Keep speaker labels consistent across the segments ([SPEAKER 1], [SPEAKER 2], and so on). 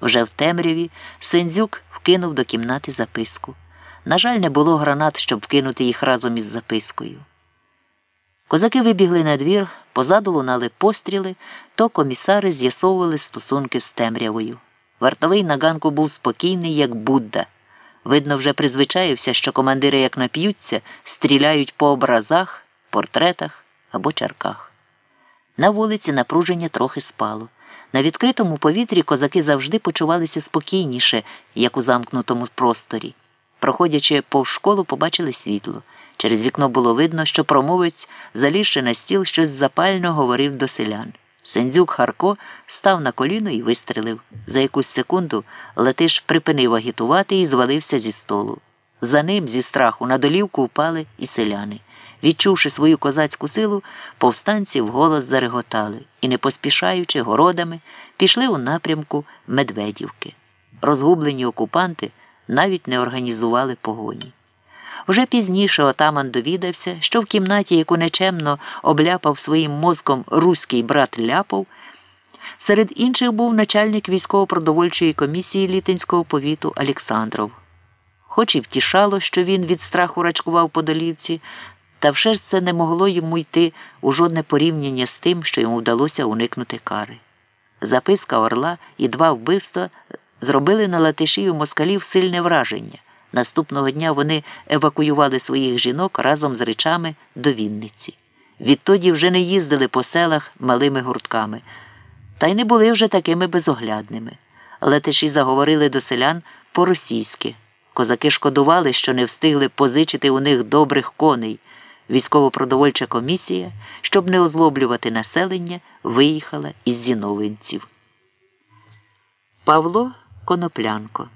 [SPEAKER 1] Вже в темряві Сендзюк вкинув до кімнати записку. На жаль, не було гранат, щоб вкинути їх разом із запискою. Козаки вибігли на двір, позаду лунали постріли, то комісари з'ясовували стосунки з темрявою. Вартовий на ганку був спокійний, як Будда. Видно, вже призвичаївся, що командири, як нап'ються, стріляють по образах, портретах або чарках. На вулиці напруження трохи спало. На відкритому повітрі козаки завжди почувалися спокійніше, як у замкнутому просторі. Проходячи повз школу, побачили світло. Через вікно було видно, що промовець, залізши на стіл, щось запально говорив до селян. Сендзюк Харко став на коліно і вистрелив. За якусь секунду Летиш припинив агітувати і звалився зі столу. За ним, зі страху, на долівку впали і селяни. Відчувши свою козацьку силу, повстанці вголос зареготали і, не поспішаючи городами, пішли у напрямку Медведівки. Розгублені окупанти навіть не організували погоні. Вже пізніше отаман довідався, що в кімнаті, яку нечемно обляпав своїм мозком руський брат Ляпов, серед інших був начальник військово-продовольчої комісії Літинського повіту Олександров. Хоч і втішало, що він від страху рачкував по долівці, та все ж це не могло йому йти у жодне порівняння з тим, що йому вдалося уникнути кари. Записка Орла і два вбивства зробили на латишів москалів сильне враження. Наступного дня вони евакуювали своїх жінок разом з речами до Вінниці. Відтоді вже не їздили по селах малими гуртками, та й не були вже такими безоглядними. Летиші заговорили до селян по-російськи. Козаки шкодували, що не встигли позичити у них добрих коней. Військово-продовольча комісія, щоб не озлоблювати населення, виїхала із зіновинців. Павло Коноплянко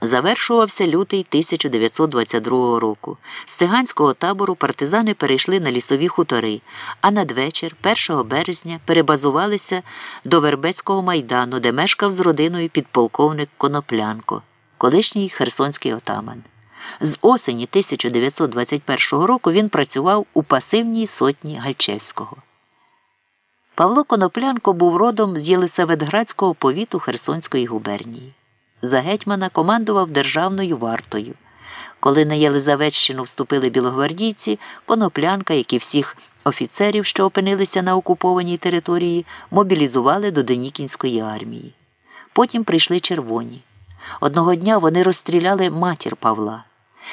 [SPEAKER 1] Завершувався лютий 1922 року. З циганського табору партизани перейшли на лісові хутори, а надвечір, 1 березня, перебазувалися до Вербецького майдану, де мешкав з родиною підполковник Коноплянко, колишній херсонський отаман. З осені 1921 року він працював у пасивній сотні Гальчевського. Павло Коноплянко був родом з Єлисаветградського повіту Херсонської губернії. За гетьмана командував державною вартою. Коли на Єлизаветщину вступили білогвардійці, коноплянка, як і всіх офіцерів, що опинилися на окупованій території, мобілізували до Денікінської армії. Потім прийшли червоні. Одного дня вони розстріляли матір Павла.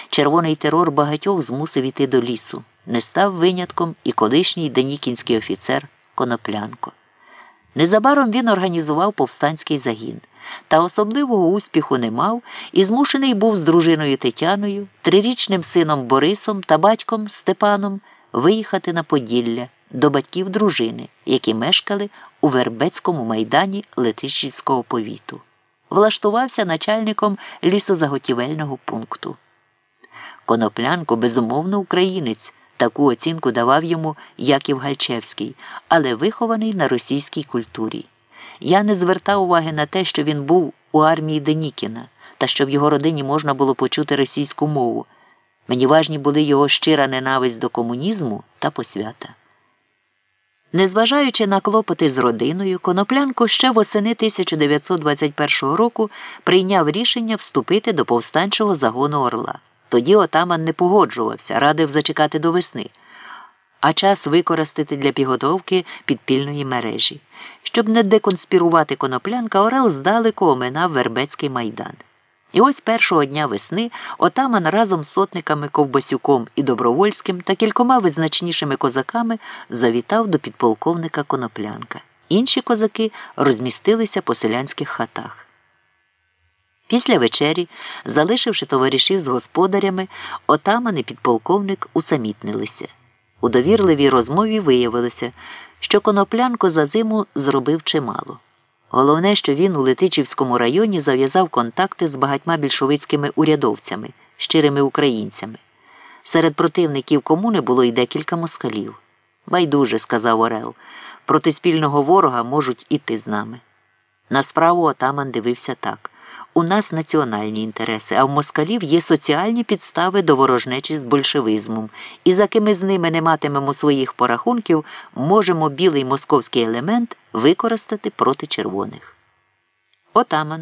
[SPEAKER 1] Червоний терор багатьох змусив іти до лісу. Не став винятком і колишній денікінський офіцер Коноплянко. Незабаром він організував повстанський загін та особливого успіху не мав і змушений був з дружиною Тетяною, трирічним сином Борисом та батьком Степаном виїхати на Поділля до батьків дружини, які мешкали у Вербецькому майдані Летичівського повіту. Влаштувався начальником лісозаготівельного пункту. Коноплянко, безумовно, українець. Таку оцінку давав йому Яків Гальчевський, але вихований на російській культурі. Я не звертав уваги на те, що він був у армії Денікіна та що в його родині можна було почути російську мову. Мені важні були його щира ненависть до комунізму та посвята. Незважаючи на клопоти з родиною, Коноплянко ще восени 1921 року прийняв рішення вступити до повстанчого загону Орла. Тоді отаман не погоджувався, радив зачекати до весни а час використати для підготовки підпільної мережі. Щоб не деконспірувати коноплянка, Орел здалеку оминав Вербецький майдан. І ось першого дня весни отаман разом з сотниками Ковбасюком і Добровольським та кількома визначнішими козаками завітав до підполковника Коноплянка. Інші козаки розмістилися по селянських хатах. Після вечері, залишивши товаришів з господарями, отаман і підполковник усамітнилися. У довірливій розмові виявилося, що коноплянко за зиму зробив чимало. Головне, що він у Летичівському районі зав'язав контакти з багатьма більшовицькими урядовцями, щирими українцями. Серед противників комуни було й декілька москалів. Байдуже, сказав Орел, проти спільного ворога можуть іти з нами. На справу отаман дивився так. У нас національні інтереси, а в москалів є соціальні підстави до ворожнечі з большевизмом, і за кими з ними не матимемо своїх порахунків, можемо білий московський елемент використати проти червоних. Отаман.